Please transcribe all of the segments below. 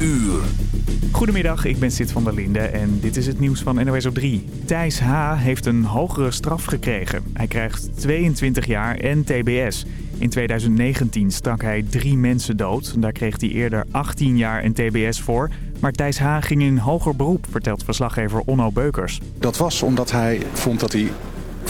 uur. Goedemiddag, ik ben Sid van der Linde en dit is het nieuws van NOS op 3. Thijs H. heeft een hogere straf gekregen. Hij krijgt 22 jaar en tbs. In 2019 stak hij drie mensen dood. Daar kreeg hij eerder 18 jaar en tbs voor. Maar Thijs H. ging in hoger beroep, vertelt verslaggever Onno Beukers. Dat was omdat hij vond dat hij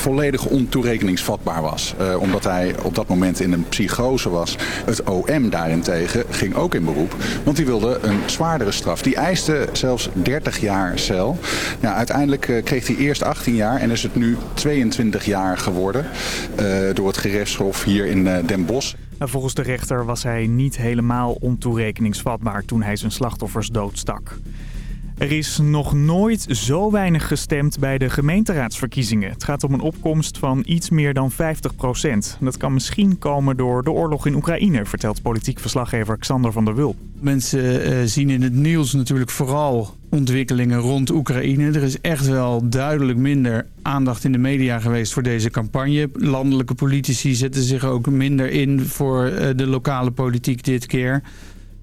volledig ontoerekeningsvatbaar was. Uh, omdat hij op dat moment in een psychose was. Het OM daarentegen ging ook in beroep. Want die wilde een zwaardere straf. Die eiste zelfs 30 jaar cel. Ja, uiteindelijk uh, kreeg hij eerst 18 jaar en is het nu 22 jaar geworden. Uh, door het gerechtshof hier in Den Bosch. Volgens de rechter was hij niet helemaal ontoerekeningsvatbaar toen hij zijn slachtoffers doodstak. Er is nog nooit zo weinig gestemd bij de gemeenteraadsverkiezingen. Het gaat om een opkomst van iets meer dan 50 procent. Dat kan misschien komen door de oorlog in Oekraïne, vertelt politiek verslaggever Xander van der Wulp. Mensen uh, zien in het nieuws natuurlijk vooral ontwikkelingen rond Oekraïne. Er is echt wel duidelijk minder aandacht in de media geweest voor deze campagne. Landelijke politici zetten zich ook minder in voor uh, de lokale politiek dit keer.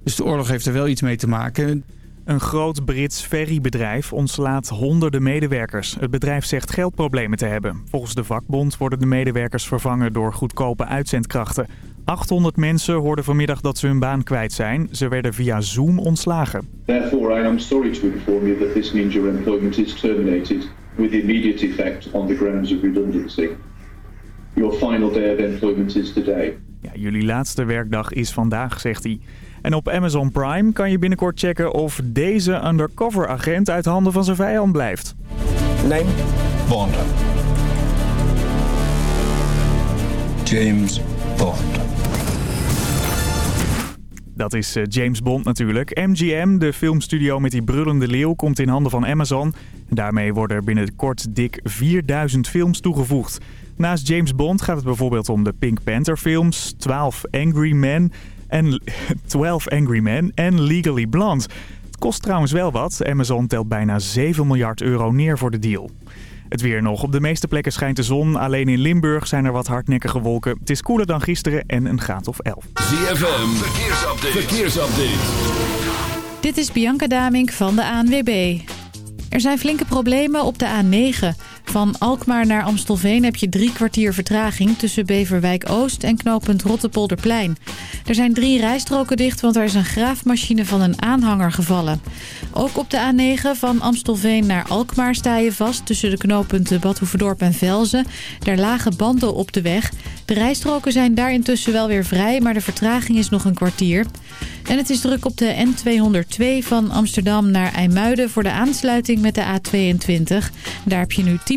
Dus de oorlog heeft er wel iets mee te maken. Een groot Brits ferrybedrijf ontslaat honderden medewerkers. Het bedrijf zegt geldproblemen te hebben. Volgens de vakbond worden de medewerkers vervangen door goedkope uitzendkrachten. 800 mensen hoorden vanmiddag dat ze hun baan kwijt zijn. Ze werden via Zoom ontslagen. Therefore, I am sorry to inform you that this employment is terminated with immediate effect on the grounds of redundancy. Your final day of employment is today. Ja, jullie laatste werkdag is vandaag, zegt hij. En op Amazon Prime kan je binnenkort checken of deze undercover agent uit handen van zijn vijand blijft. Name? Bond. James Bond. Dat is uh, James Bond natuurlijk. MGM, de filmstudio met die brullende leeuw, komt in handen van Amazon. Daarmee worden er binnenkort dik 4000 films toegevoegd. Naast James Bond gaat het bijvoorbeeld om de Pink Panther films, 12 Angry Men en 12 Angry Men en Legally Blonde. Het kost trouwens wel wat. Amazon telt bijna 7 miljard euro neer voor de deal. Het weer nog. Op de meeste plekken schijnt de zon. Alleen in Limburg zijn er wat hardnekkige wolken. Het is koeler dan gisteren en een graad of 11. ZFM, verkeersupdate. verkeersupdate. Dit is Bianca Damink van de ANWB. Er zijn flinke problemen op de A9. Van Alkmaar naar Amstelveen heb je drie kwartier vertraging... tussen Beverwijk Oost en knooppunt Rottepolderplein. Er zijn drie rijstroken dicht, want er is een graafmachine van een aanhanger gevallen. Ook op de A9 van Amstelveen naar Alkmaar sta je vast... tussen de knooppunten Badhoevedorp en Velzen. Daar lagen banden op de weg. De rijstroken zijn daar intussen wel weer vrij... maar de vertraging is nog een kwartier. En het is druk op de N202 van Amsterdam naar IJmuiden... voor de aansluiting met de A22. Daar heb je nu 10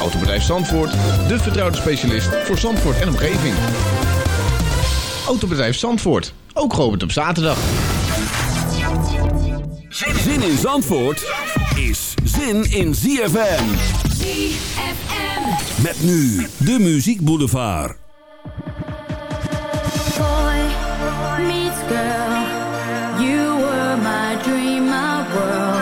Autobedrijf Zandvoort, de vertrouwde specialist voor Zandvoort en omgeving. Autobedrijf Zandvoort, ook geopend op zaterdag. Zin in Zandvoort is zin in ZFM. ZFM. Met nu de Muziek Boulevard. Boy meets girl. You were my dream, my world.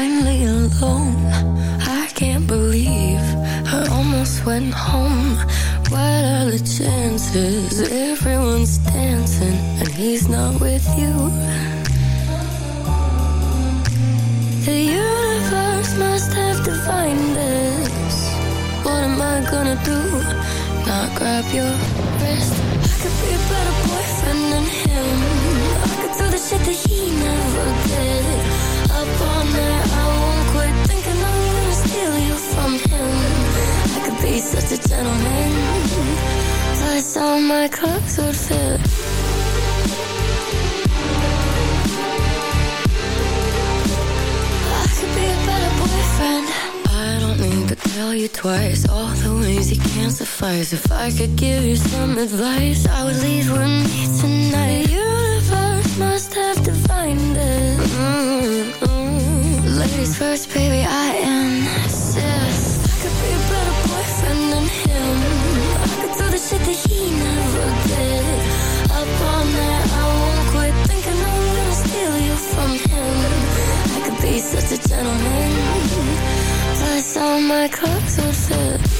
Finally alone. I can't believe I almost went home. What are the chances? Everyone's dancing and he's not with you. The universe must have defined this. What am I gonna do? Not grab your wrist. I could be a better boyfriend than him. I could do the shit that he never did. From him. I could be such a gentleman. Plus, all my clothes would fit. I could be a better boyfriend. I don't need to tell you twice all the ways you can't suffice. If I could give you some advice, I would leave with me tonight. The universe must have defined it. Mm-hmm. Ladies first, baby, I insist. Never did. Up all night, I won't quit thinking steal you from him. I could be such a gentleman. Plus, all my clothes would fit.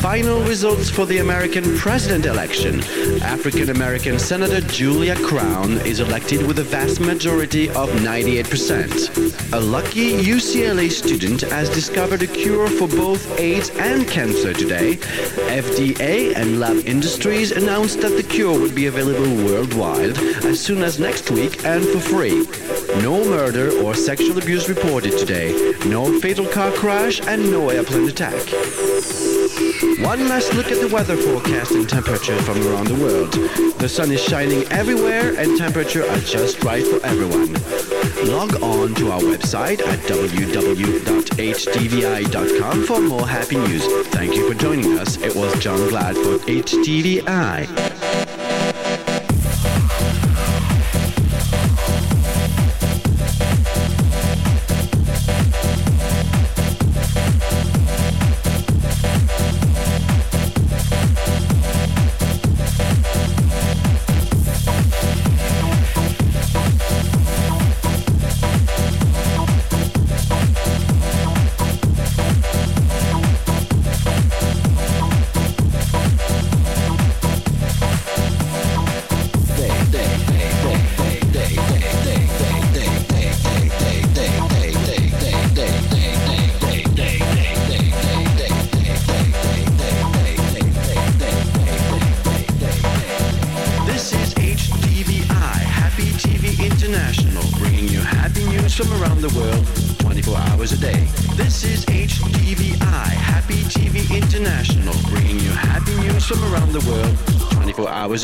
Final results for the American president election. African American Senator Julia Crown is elected with a vast majority of 98%. A lucky UCLA student has discovered a cure for both AIDS and cancer today. FDA and lab industries announced that the cure would be available worldwide as soon as next week and for free. No murder or sexual abuse reported today. No fatal car crash and no airplane attack. One last look at the weather forecast and temperature from around the world. The sun is shining everywhere and temperature are just right for everyone. Log on to our website at www.htvi.com for more happy news. Thank you for joining us. It was John Glad for HTVI.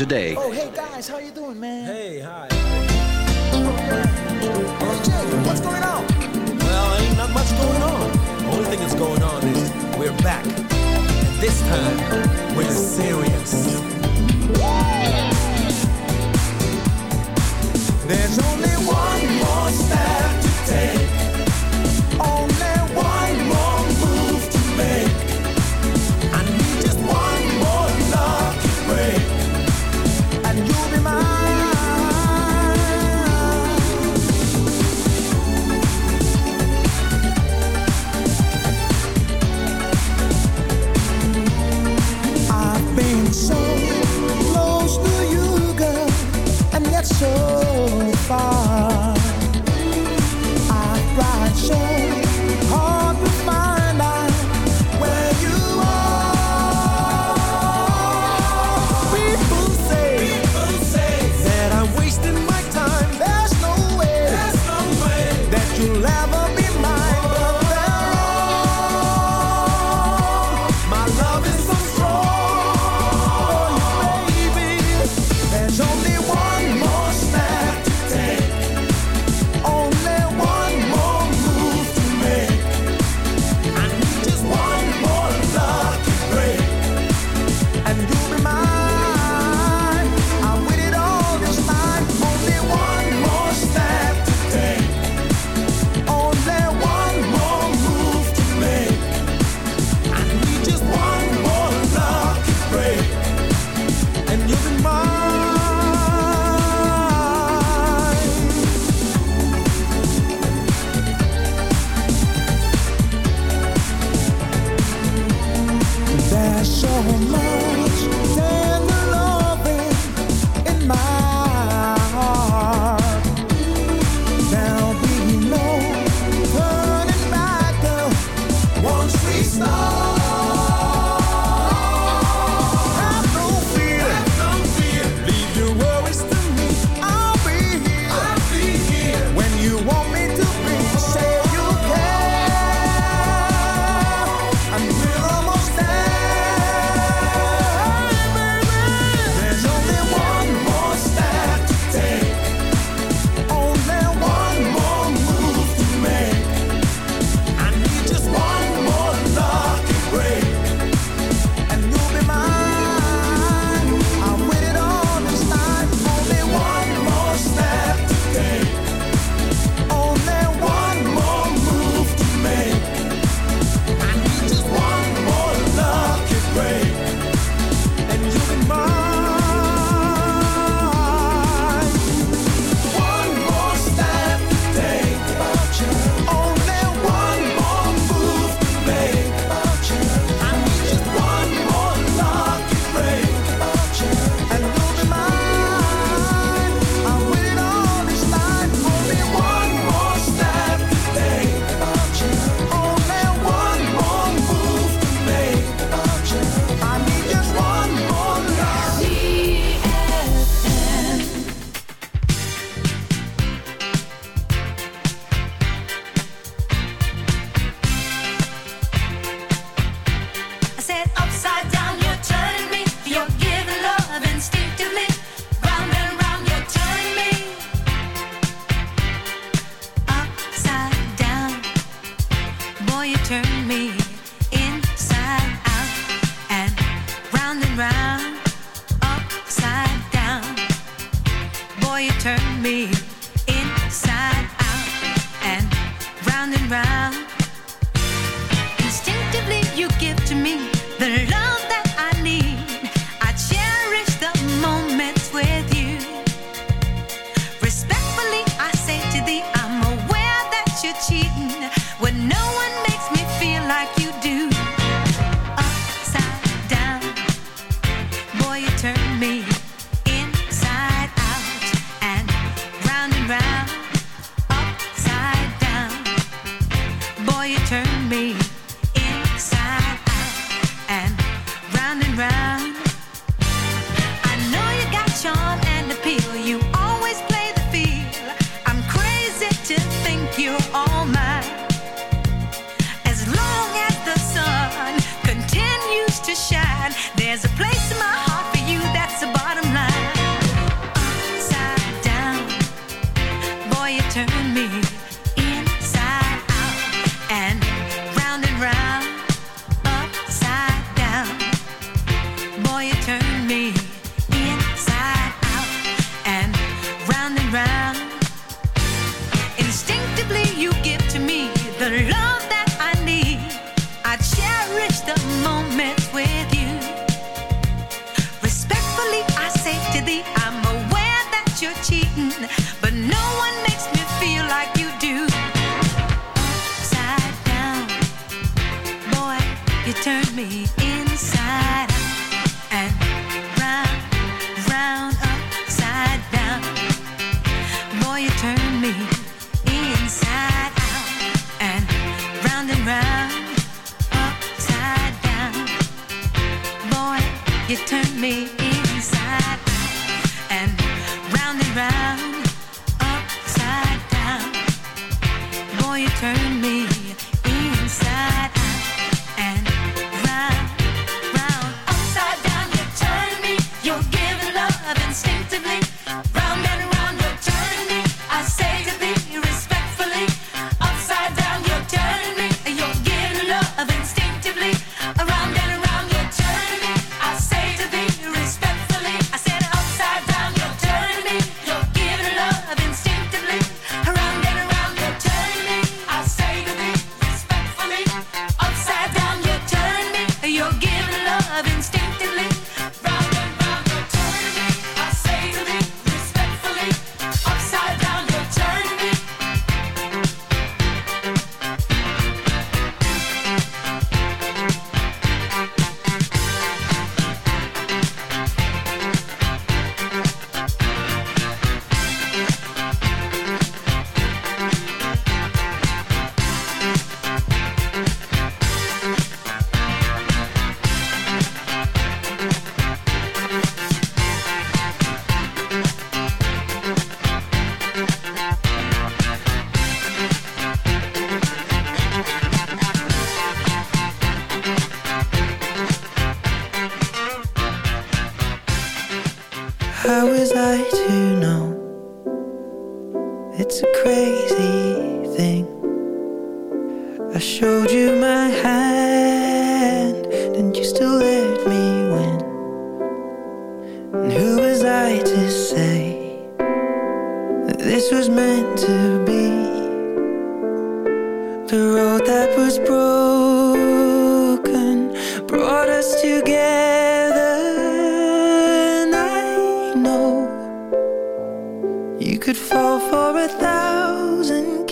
today. Could fall for a thousand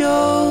show.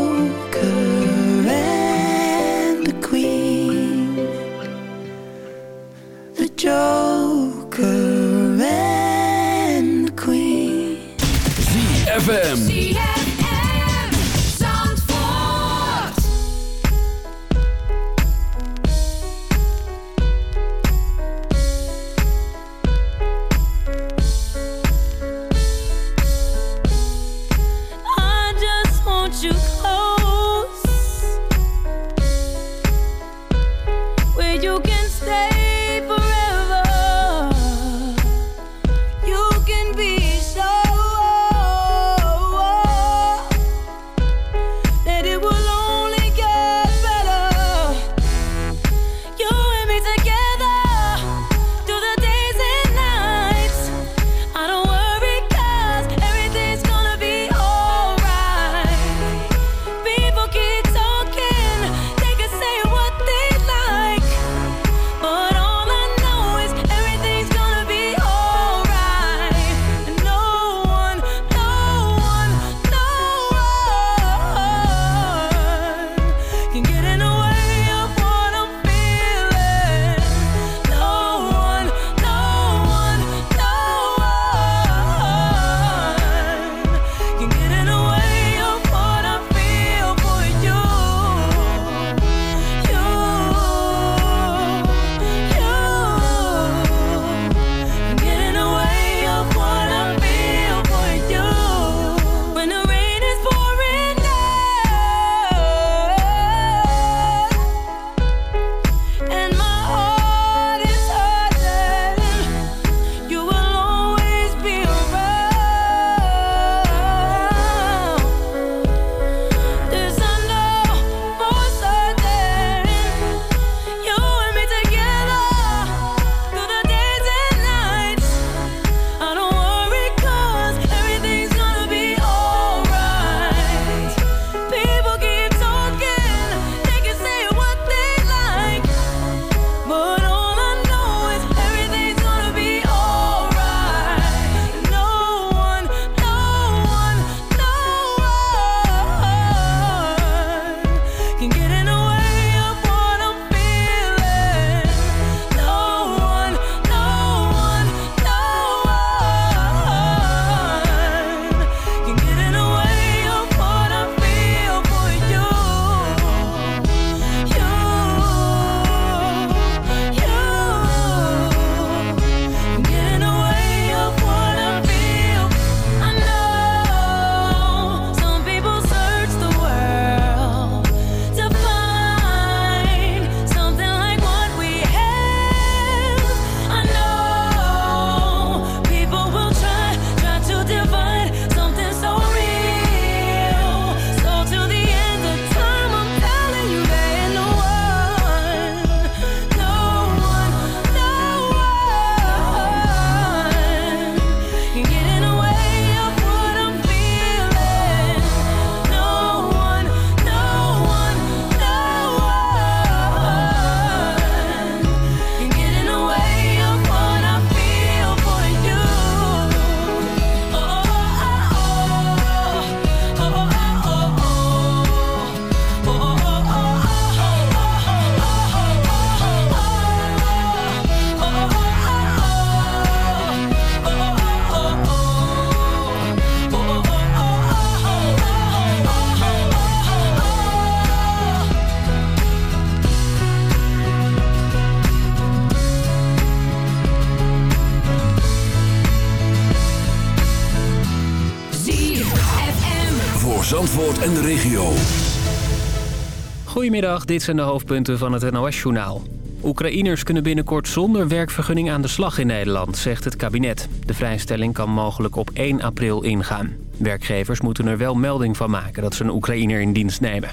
Goedemiddag, dit zijn de hoofdpunten van het NOS-journaal. Oekraïners kunnen binnenkort zonder werkvergunning aan de slag in Nederland, zegt het kabinet. De vrijstelling kan mogelijk op 1 april ingaan. Werkgevers moeten er wel melding van maken dat ze een Oekraïner in dienst nemen.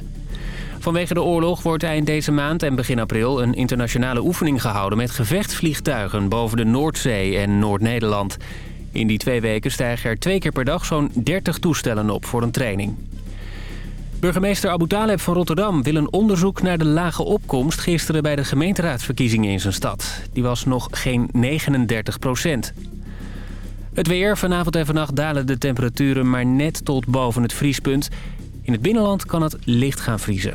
Vanwege de oorlog wordt eind deze maand en begin april een internationale oefening gehouden met gevechtsvliegtuigen boven de Noordzee en Noord-Nederland. In die twee weken stijgen er twee keer per dag zo'n 30 toestellen op voor een training. Burgemeester Abu Taleb van Rotterdam wil een onderzoek naar de lage opkomst gisteren bij de gemeenteraadsverkiezingen in zijn stad. Die was nog geen 39 procent. Het weer. Vanavond en vannacht dalen de temperaturen maar net tot boven het vriespunt. In het binnenland kan het licht gaan vriezen.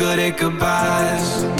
Good at goodbyes.